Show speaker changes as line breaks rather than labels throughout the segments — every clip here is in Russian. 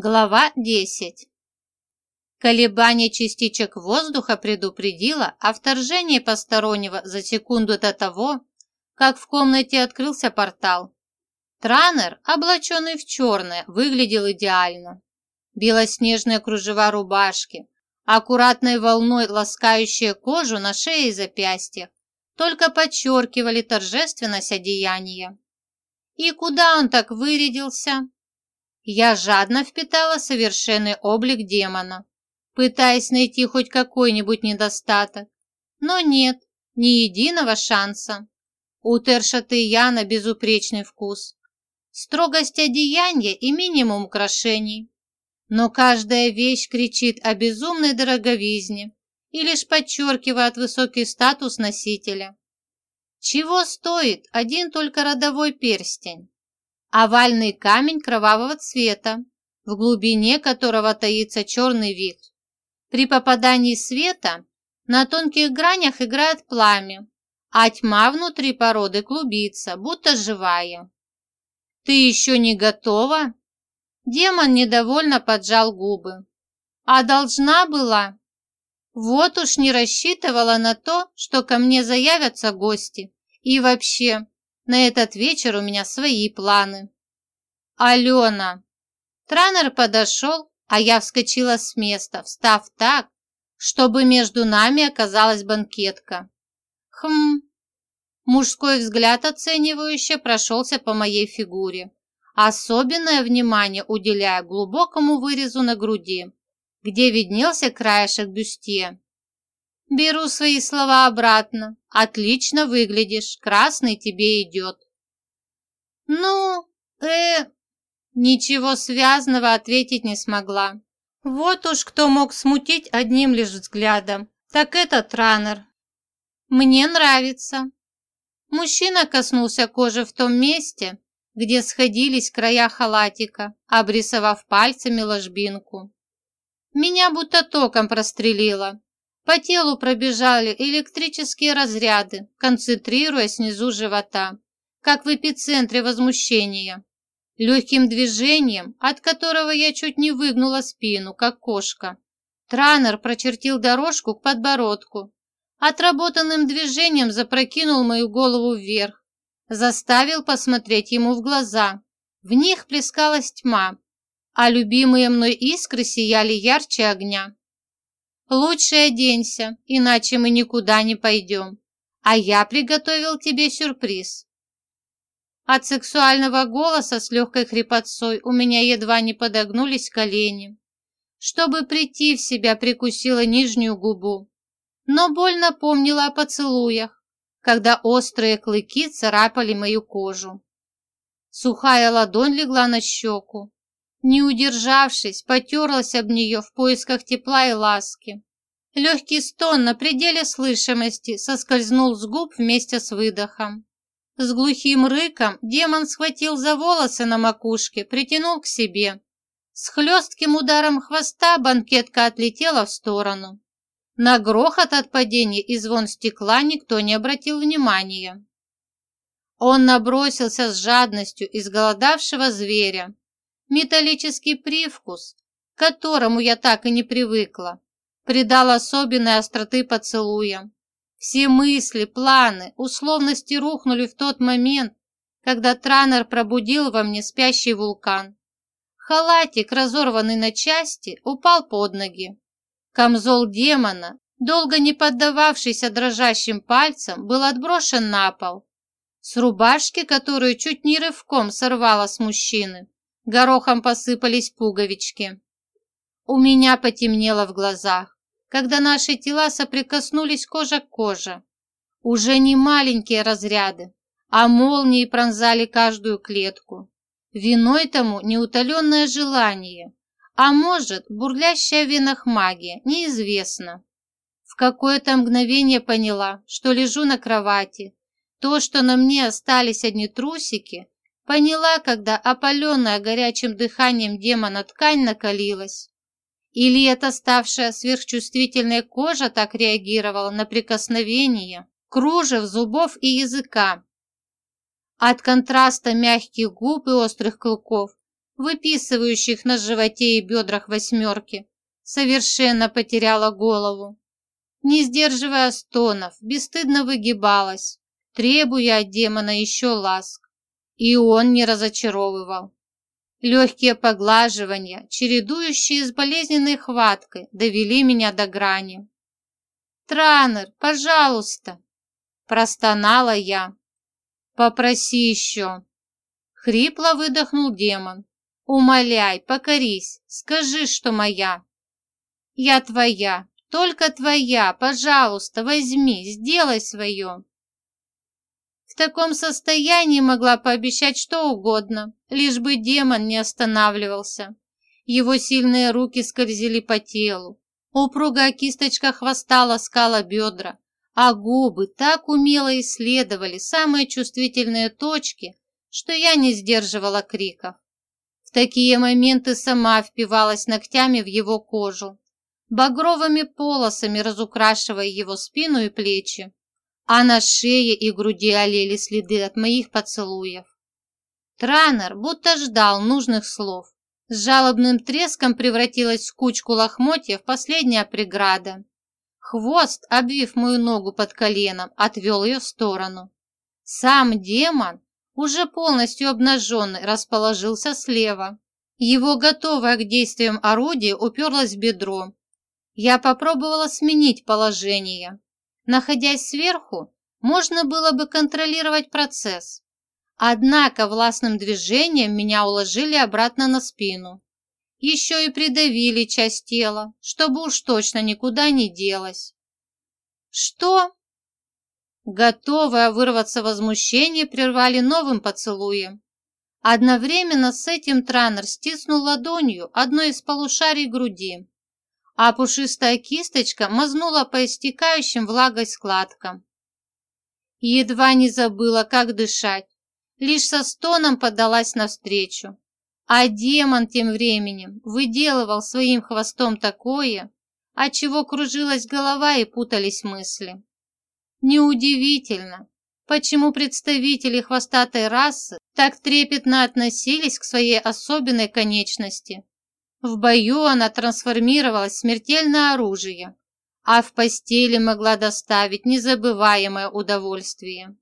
Глава 10 Колебание частичек воздуха предупредило о вторжении постороннего за секунду до того, как в комнате открылся портал. Транер, облаченный в черное, выглядел идеально. Белоснежные кружева рубашки, аккуратной волной ласкающие кожу на шее и запястьях, только подчеркивали торжественность одеяния. И куда он так вырядился? Я жадно впитала совершенный облик демона, пытаясь найти хоть какой-нибудь недостаток. Но нет, ни единого шанса. У Тершатыяна безупречный вкус. Строгость одеяния и минимум украшений. Но каждая вещь кричит о безумной дороговизне и лишь подчеркивает высокий статус носителя. Чего стоит один только родовой перстень? Овальный камень кровавого цвета, в глубине которого таится черный вид. При попадании света на тонких гранях играет пламя, а тьма внутри породы клубится, будто живая. «Ты еще не готова?» Демон недовольно поджал губы. «А должна была?» Вот уж не рассчитывала на то, что ко мне заявятся гости. И вообще, на этот вечер у меня свои планы. Алена. Транер подошел, а я вскочила с места, встав так, чтобы между нами оказалась банкетка. Хм. Мужской взгляд оценивающе прошелся по моей фигуре, особенное внимание уделяя глубокому вырезу на груди, где виднелся краешек бюстье. Беру свои слова обратно. Отлично выглядишь, красный тебе идет. Ну, э, ничего связанного ответить не смогла. Вот уж кто мог смутить одним лишь взглядом, так это Транер. Мне нравится. Мужчина коснулся кожи в том месте, где сходились края халатика, обрисовав пальцами ложбинку. Меня будто током прострелило. По телу пробежали электрические разряды, концентрируясь внизу живота, как в эпицентре возмущения. Легким движением, от которого я чуть не выгнула спину, как кошка, Транер прочертил дорожку к подбородку. Отработанным движением запрокинул мою голову вверх, заставил посмотреть ему в глаза. В них плескалась тьма, а любимые мной искры сияли ярче огня. Лучше оденься, иначе мы никуда не пойдем. А я приготовил тебе сюрприз. От сексуального голоса с легкой хрипотцой у меня едва не подогнулись колени. Чтобы прийти в себя, прикусила нижнюю губу. Но больно помнила о поцелуях, когда острые клыки царапали мою кожу. Сухая ладонь легла на щеку, не удержавшись, потерлась об нее в поисках тепла и ласки. Легкий стон на пределе слышимости соскользнул с губ вместе с выдохом. С глухим рыком демон схватил за волосы на макушке, притянул к себе. С хлестким ударом хвоста банкетка отлетела в сторону. На грохот от падения и звон стекла никто не обратил внимания. Он набросился с жадностью изголодавшего зверя, Металлический привкус, к которому я так и не привыкла, придал особенной остроты поцелуя. Все мысли, планы, условности рухнули в тот момент, когда Транер пробудил во мне спящий вулкан. Халатик, разорванный на части, упал под ноги. Камзол демона, долго не поддававшийся дрожащим пальцам, был отброшен на пол. С рубашки, которую чуть не рывком сорвала с мужчины, горохом посыпались пуговички. У меня потемнело в глазах, когда наши тела соприкоснулись кожа к коже. Уже не маленькие разряды, а молнии пронзали каждую клетку. Виной тому неутоленное желание, а может, бурлящая в венах магия, неизвестно. В какое-то мгновение поняла, что лежу на кровати. То, что на мне остались одни трусики, Поняла, когда опаленная горячим дыханием демона ткань накалилась. Или эта ставшая сверхчувствительной кожа так реагировала на прикосновение, кружев, зубов и языка. От контраста мягких губ и острых клыков выписывающих на животе и бедрах восьмерки, совершенно потеряла голову. Не сдерживая стонов, бесстыдно выгибалась, требуя от демона еще ласк. И он не разочаровывал. Легкие поглаживания, чередующие с болезненной хваткой, довели меня до грани. «Транер, пожалуйста!» – простонала я. «Попроси еще!» Хрипло выдохнул демон. «Умоляй, покорись, скажи, что моя!» «Я твоя, только твоя, пожалуйста, возьми, сделай свое!» В таком состоянии могла пообещать что угодно, лишь бы демон не останавливался. Его сильные руки скользили по телу. Упругая кисточка хвоста ласкала бедра, а губы так умело исследовали самые чувствительные точки, что я не сдерживала криков. В такие моменты сама впивалась ногтями в его кожу, багровыми полосами разукрашивая его спину и плечи а на шее и груди олели следы от моих поцелуев. Транер будто ждал нужных слов. С жалобным треском превратилась в кучку лохмотьев последняя преграда. Хвост, обвив мою ногу под коленом, отвел ее в сторону. Сам демон, уже полностью обнаженный, расположился слева. Его готовое к действиям орудие уперлось в бедро. Я попробовала сменить положение, Находясь сверху, можно было бы контролировать процесс. Однако властным движением меня уложили обратно на спину. Еще и придавили часть тела, чтобы уж точно никуда не делась. «Что?» Готовое вырваться возмущение прервали новым поцелуем. Одновременно с этим Транер стиснул ладонью одно из полушарий груди а пушистая кисточка мазнула по истекающим влагой складкам. Едва не забыла, как дышать, лишь со стоном подалась навстречу. А демон тем временем выделывал своим хвостом такое, от чего кружилась голова и путались мысли. Неудивительно, почему представители хвостатой расы так трепетно относились к своей особенной конечности. В бою она трансформировалась в смертельное оружие, а в постели могла доставить незабываемое удовольствие.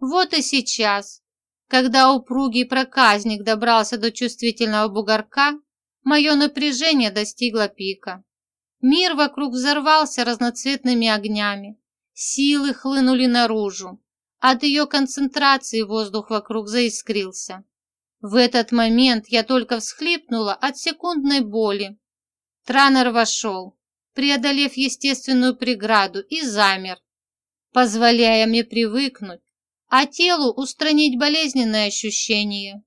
Вот и сейчас, когда упругий проказник добрался до чувствительного бугорка, мое напряжение достигло пика. Мир вокруг взорвался разноцветными огнями, силы хлынули наружу, от ее концентрации воздух вокруг заискрился. В этот момент я только всхлипнула от секундной боли. Транер вошел, преодолев естественную преграду, и замер, позволяя мне привыкнуть, а телу устранить болезненные ощущения.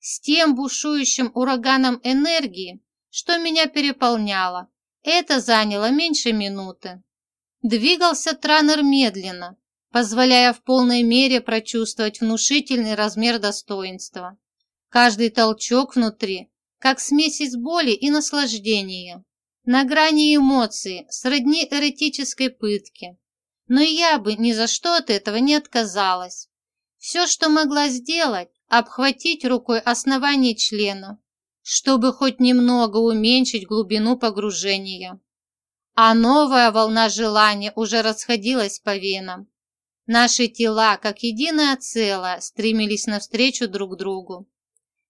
С тем бушующим ураганом энергии, что меня переполняло, это заняло меньше минуты. Двигался Транер медленно, позволяя в полной мере прочувствовать внушительный размер достоинства. Каждый толчок внутри, как смесь из боли и наслаждения, на грани эмоций, сродни эротической пытке. Но я бы ни за что от этого не отказалась. Все, что могла сделать, обхватить рукой основание члена, чтобы хоть немного уменьшить глубину погружения. А новая волна желания уже расходилась по венам. Наши тела, как единое целое, стремились навстречу друг другу.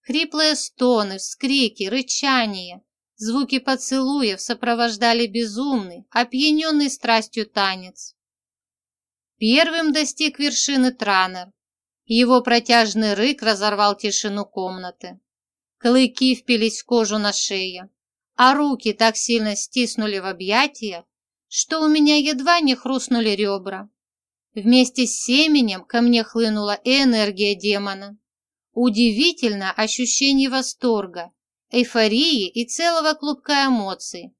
Хриплые стоны, вскрики, рычание, звуки поцелуев сопровождали безумный, опьяненный страстью танец. Первым достиг вершины Транер. Его протяжный рык разорвал тишину комнаты. Клыки впились в кожу на шее, а руки так сильно стиснули в объятиях, что у меня едва не хрустнули ребра. Вместе с семенем ко мне хлынула энергия демона. Удивительно ощущение восторга, эйфории и целого клубка эмоций.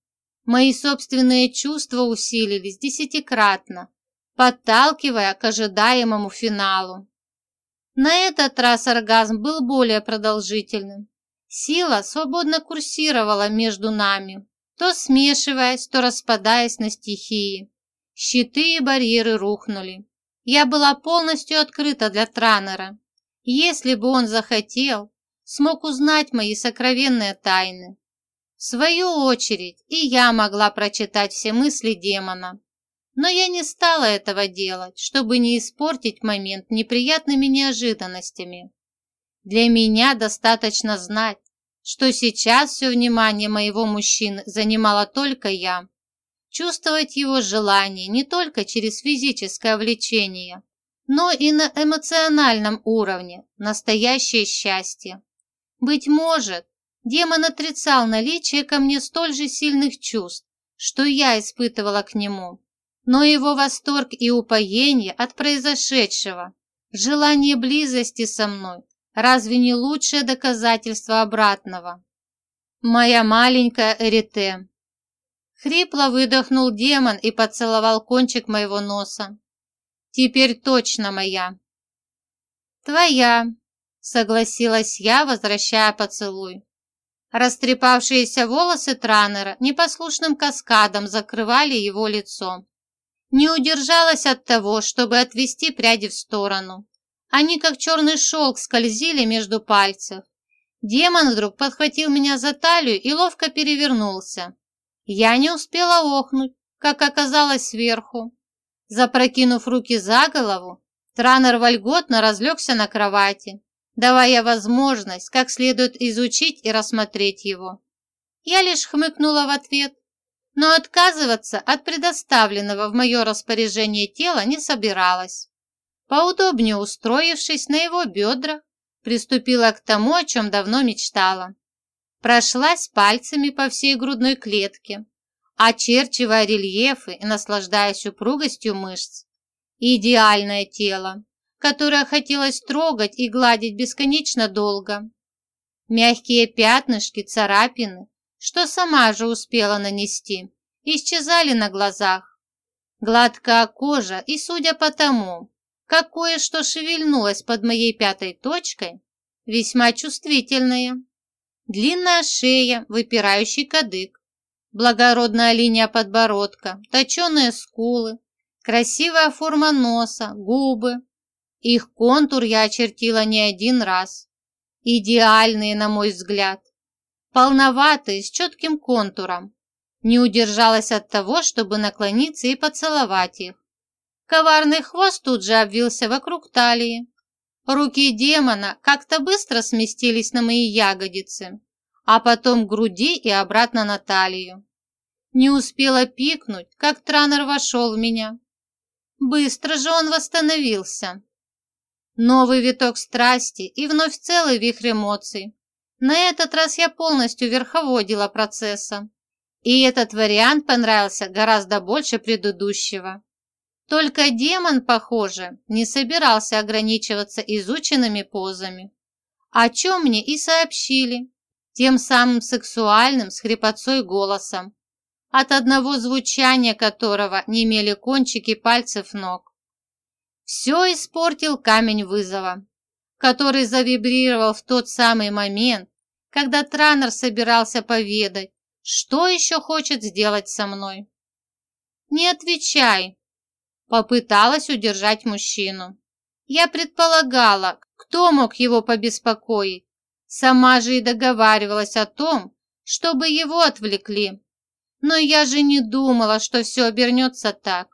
Мои собственные чувства усилились десятикратно, подталкивая к ожидаемому финалу. На этот раз оргазм был более продолжительным. Сила свободно курсировала между нами, то смешиваясь, то распадаясь на стихии. Щиты и барьеры рухнули. Я была полностью открыта для Транера. Если бы он захотел, смог узнать мои сокровенные тайны. В свою очередь, и я могла прочитать все мысли демона. Но я не стала этого делать, чтобы не испортить момент неприятными неожиданностями. Для меня достаточно знать, что сейчас все внимание моего мужчины занимала только я. Чувствовать его желание не только через физическое влечение, но и на эмоциональном уровне, настоящее счастье. Быть может, демон отрицал наличие ко мне столь же сильных чувств, что я испытывала к нему, но его восторг и упоение от произошедшего, желание близости со мной, разве не лучшее доказательство обратного? Моя маленькая Эрите. Хрипло выдохнул демон и поцеловал кончик моего носа. Теперь точно моя. Твоя, согласилась я, возвращая поцелуй. Растрепавшиеся волосы Транера непослушным каскадом закрывали его лицо. Не удержалась от того, чтобы отвести пряди в сторону. Они, как черный шелк, скользили между пальцев. Демон вдруг подхватил меня за талию и ловко перевернулся. Я не успела охнуть, как оказалось сверху. Запрокинув руки за голову, Транер вольготно разлегся на кровати, давая возможность как следует изучить и рассмотреть его. Я лишь хмыкнула в ответ, но отказываться от предоставленного в мое распоряжение тела не собиралась. Поудобнее устроившись на его бедрах, приступила к тому, о чем давно мечтала. Прошлась пальцами по всей грудной клетке, очерчивая рельефы и наслаждаясь упругостью мышц. Идеальное тело, которое хотелось трогать и гладить бесконечно долго. Мягкие пятнышки, царапины, что сама же успела нанести, исчезали на глазах. Гладкая кожа и, судя по тому, как кое-что шевельнулось под моей пятой точкой, весьма чувствительная. Длинная шея, выпирающий кадык, благородная линия подбородка, точеные скулы, красивая форма носа, губы. Их контур я очертила не один раз. Идеальные, на мой взгляд. Полноватые, с четким контуром. Не удержалась от того, чтобы наклониться и поцеловать их. Коварный хвост тут же обвился вокруг талии. Руки демона как-то быстро сместились на мои ягодицы, а потом к груди и обратно на талию. Не успела пикнуть, как Транер вошел в меня. Быстро же он восстановился. Новый виток страсти и вновь целый вихрь эмоций. На этот раз я полностью верховодила процесса. И этот вариант понравился гораздо больше предыдущего. Только демон, похоже, не собирался ограничиваться изученными позами, о чем мне и сообщили, тем самым сексуальным с хрипотцой голосом, от одного звучания которого не имели кончики пальцев ног. Все испортил камень вызова, который завибрировал в тот самый момент, когда Транер собирался поведать, что еще хочет сделать со мной. «Не отвечай», Попыталась удержать мужчину. Я предполагала, кто мог его побеспокоить. Сама же и договаривалась о том, чтобы его отвлекли. Но я же не думала, что все обернется так.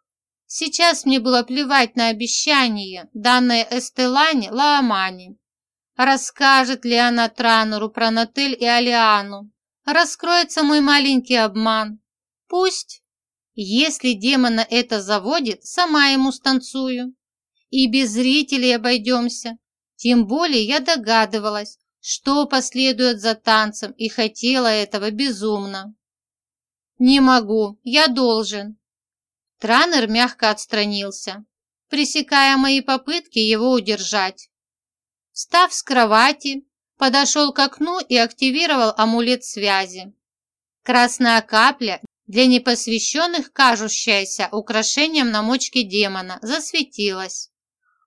Сейчас мне было плевать на обещание, данное Эстелане Лаамани. Расскажет ли она Транеру про Натель и Алиану? Раскроется мой маленький обман? Пусть. Если демона это заводит, сама ему станцую. И без зрителей обойдемся. Тем более я догадывалась, что последует за танцем и хотела этого безумно. «Не могу, я должен». Транер мягко отстранился, пресекая мои попытки его удержать. Встав с кровати, подошел к окну и активировал амулет связи. Красная капля для непосвященных кажущаяся украшением на мочке демона, засветилась,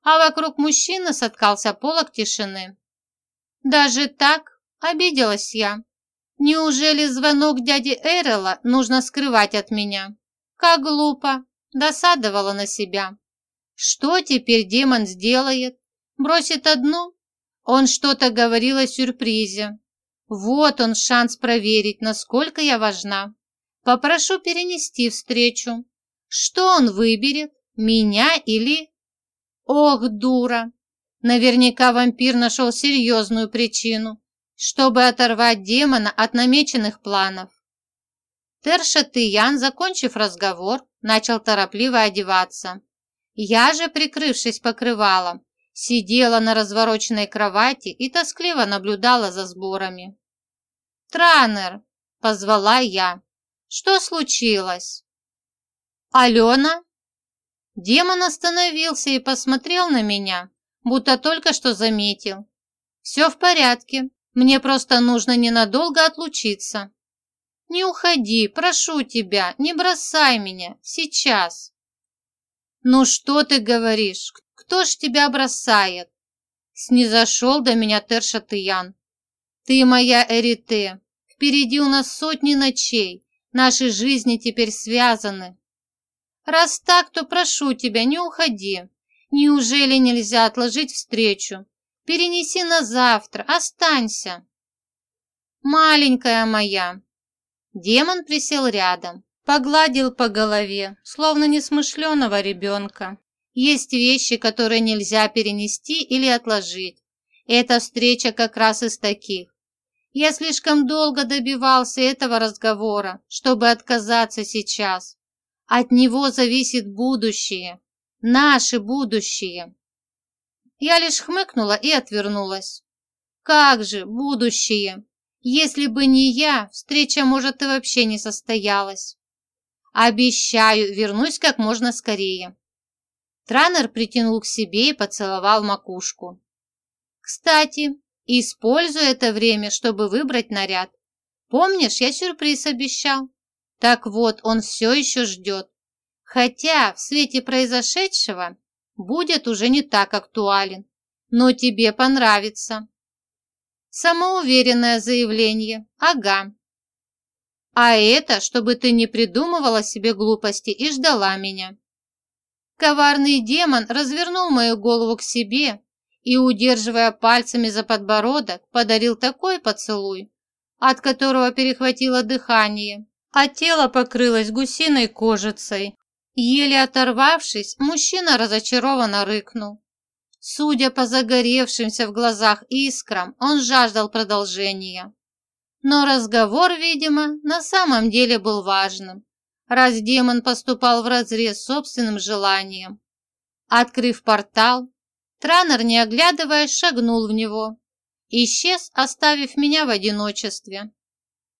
а вокруг мужчины соткался полок тишины. Даже так обиделась я. Неужели звонок дяди Эрела нужно скрывать от меня? Как глупо, досадовала на себя. Что теперь демон сделает? Бросит одну? Он что-то говорил о сюрпризе. Вот он шанс проверить, насколько я важна. Попрошу перенести встречу. Что он выберет, меня или... Ох, дура! Наверняка вампир нашел серьезную причину, чтобы оторвать демона от намеченных планов. Тершатыян, закончив разговор, начал торопливо одеваться. Я же, прикрывшись покрывалом, сидела на развороченной кровати и тоскливо наблюдала за сборами. «Транер!» – позвала я. «Что случилось?» «Алена?» Демон остановился и посмотрел на меня, будто только что заметил. «Все в порядке, мне просто нужно ненадолго отлучиться». «Не уходи, прошу тебя, не бросай меня, сейчас». «Ну что ты говоришь, кто ж тебя бросает?» Снизошел до меня Тершатыян. «Ты моя Эрите, впереди у нас сотни ночей, наши жизни теперь связаны. Раз так, то прошу тебя, не уходи. Неужели нельзя отложить встречу? Перенеси на завтра, останься. Маленькая моя. Демон присел рядом, погладил по голове, словно несмышленого ребенка. Есть вещи, которые нельзя перенести или отложить. Эта встреча как раз из таких. Я слишком долго добивался этого разговора, чтобы отказаться сейчас. От него зависит будущее, наше будущее. Я лишь хмыкнула и отвернулась. Как же будущее? Если бы не я, встреча, может, и вообще не состоялась. Обещаю, вернусь как можно скорее. Транер притянул к себе и поцеловал макушку. Кстати, используй это время, чтобы выбрать наряд. Помнишь, я сюрприз обещал? Так вот, он все еще ждет. Хотя в свете произошедшего будет уже не так актуален. Но тебе понравится. Самоуверенное заявление. Ага. А это, чтобы ты не придумывала себе глупости и ждала меня. Коварный демон развернул мою голову к себе и, удерживая пальцами за подбородок, подарил такой поцелуй, от которого перехватило дыхание, а тело покрылось гусиной кожицей. Еле оторвавшись, мужчина разочарованно рыкнул. Судя по загоревшимся в глазах искрам, он жаждал продолжения. Но разговор, видимо, на самом деле был важным, раз демон поступал вразрез собственным желанием. Открыв портал, Транер, не оглядываясь, шагнул в него. Исчез, оставив меня в одиночестве.